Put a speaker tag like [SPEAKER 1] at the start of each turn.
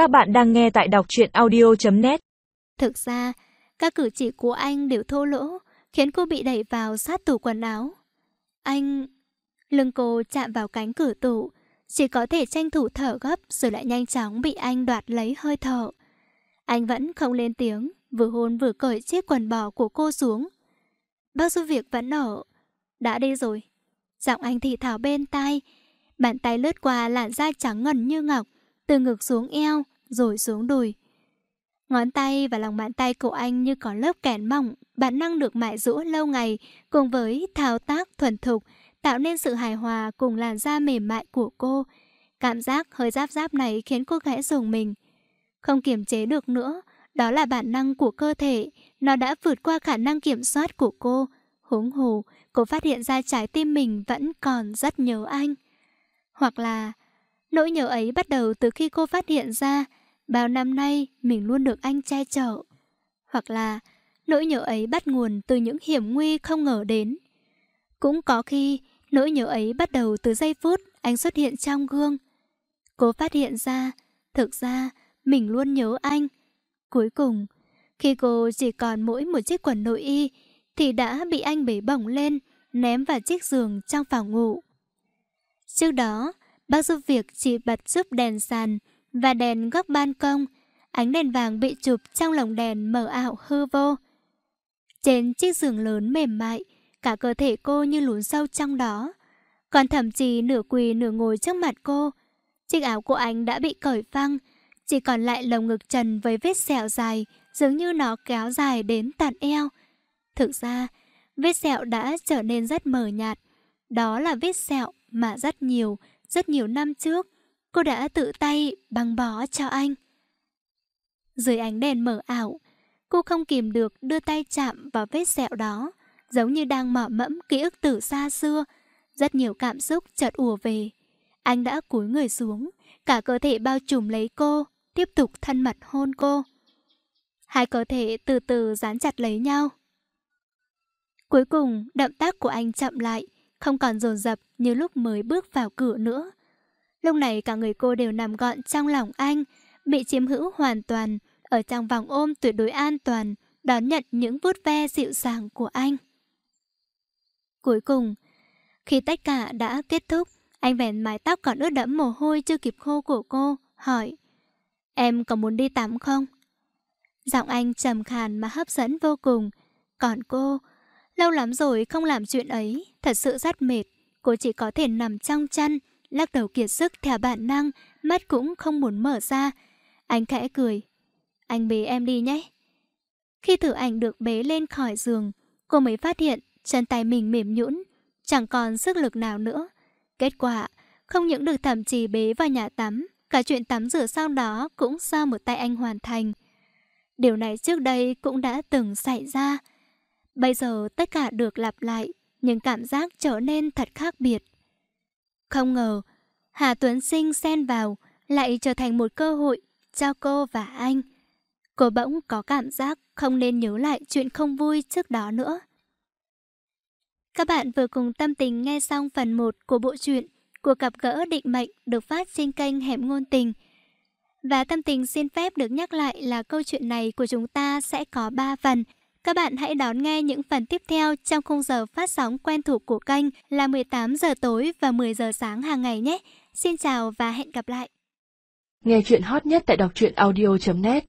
[SPEAKER 1] Các bạn đang nghe tại đọc truyện audio.net
[SPEAKER 2] Thực ra, các cử chỉ của anh đều thô lỗ, khiến cô bị đẩy vào sát tủ quần áo. Anh... Lưng cô chạm vào cánh cửa tủ, chỉ có thể tranh thủ thở gấp rồi lại nhanh chóng bị anh đoạt lấy hơi thở. Anh vẫn không lên tiếng, vừa hôn vừa cởi chiếc quần bò của cô xuống. Bao nhiêu việc vẫn ở. Đã đi rồi. Giọng anh thì thảo bên tai. Bàn tay lướt qua làn da trắng ngần như ngọc, từ ngực xuống eo, rồi xuống đùi. Ngón tay và lòng bàn tay của anh như có lớp kẽn mỏng, bản năng được mại dũa lâu ngày, cùng với thao tác thuần thục, tạo nên sự hài hòa cùng làn da mềm mại của cô. Cảm giác hơi giáp giáp này khiến cô khẽ dùng mình. Không kiềm chế được nữa, đó là bản năng của cơ thể, nó đã vượt qua khả năng kiểm soát của cô. Húng hồ, cô phát hiện ra trái tim mình vẫn còn rất nhớ anh. Hoặc là, nỗi nhớ ấy bắt đầu từ khi cô phát hiện ra bao năm nay mình luôn được anh che chở. Hoặc là, nỗi nhớ ấy bắt nguồn từ những hiểm nguy không ngờ đến. Cũng có khi, nỗi nhớ ấy bắt đầu từ giây phút anh xuất hiện trong gương. Cô phát hiện ra, thực ra, mình luôn nhớ anh. Cuối cùng, khi cô chỉ còn mỗi một chiếc quần nội y, thì đã bị anh bể bỏng lên, ném vào chiếc giường trong phòng ngủ. Trước đó, bác giúp việc chỉ bật giúp đèn sàn và đèn góc ban công, ánh đèn vàng bị chụp trong lồng đèn mờ ảo hư vô. Trên chiếc giường lớn mềm mại, cả cơ thể cô như lún sâu trong đó. Còn thậm chí nửa quỳ nửa ngồi trước mặt cô. Chiếc áo của anh đã bị cởi phăng, chỉ còn lại lồng ngực trần với vết sẹo dài, dường như nó kéo dài đến tận eo. Thực ra, vết sẹo đã trở nên rất mờ nhạt. Đó là vết sẹo mà rất nhiều, rất nhiều năm trước, cô đã tự tay băng bó cho anh. Dưới ánh đèn mở ảo, cô không kìm được đưa tay chạm vào vết sẹo đó, giống như đang mỏ mẫm ký ức từ xa xưa. Rất nhiều cảm xúc chợt ùa về. Anh đã cúi người xuống, cả cơ thể bao trùm lấy cô, tiếp tục thân mật hôn cô. Hai cơ thể từ từ dán chặt lấy nhau. Cuối cùng, động tác của anh chậm lại, không còn dồn dập như lúc mới bước vào cửa nữa. Lúc này cả người cô đều nằm gọn trong lòng anh, bị chiếm hữu hoàn toàn, ở trong vòng ôm tuyệt đối an toàn, đón nhận những vuốt ve dịu dàng của anh. Cuối cùng, khi tất cả đã kết thúc, anh vén mái tóc còn ướt đẫm mồ hôi chưa kịp khô của cô, hỏi Em có muốn đi tắm không? Giọng anh trầm khàn mà hấp dẫn vô cùng. Còn cô, lâu lắm rồi không làm chuyện ấy, thật sự rất mệt. Cô chỉ có thể nằm trong chăn, lắc đầu kiệt sức theo bản năng, mắt cũng không muốn mở ra. Anh khẽ cười. Anh bế em đi nhé. Khi thử ảnh được bế lên khỏi giường, cô mới phát hiện chân tay mình mềm nhũn, chẳng còn sức lực nào nữa. Kết quả, không những được thẩm trì bế vào nhà tắm, cả chuyện tắm rửa sau đó cũng do một tay anh hoàn thành. Điều này trước đây cũng đã từng xảy ra. Bây giờ tất cả được lặp lại, nhưng cảm giác trở nên thật khác biệt. Không ngờ, Hà Tuấn Sinh xen vào lại trở thành một cơ hội cho cô và anh. Cô bỗng có cảm giác không nên nhớ lại chuyện không vui trước đó nữa. Các bạn vừa cùng tâm tình nghe xong phần 1 của bộ truyện Cuộc gặp gỡ định mệnh được phát trên kênh Hẻm Ngôn Tình. Và tâm tình xin phép được nhắc lại là câu chuyện này của chúng ta sẽ có 3 phần. Các bạn hãy đón nghe những phần tiếp theo trong khung giờ phát sóng quen thuộc của kênh là 18 giờ tối và 10 giờ sáng hàng ngày nhé. Xin chào và hẹn gặp lại.
[SPEAKER 1] Nghe chuyện hot nhất tại đọc truyện audio.net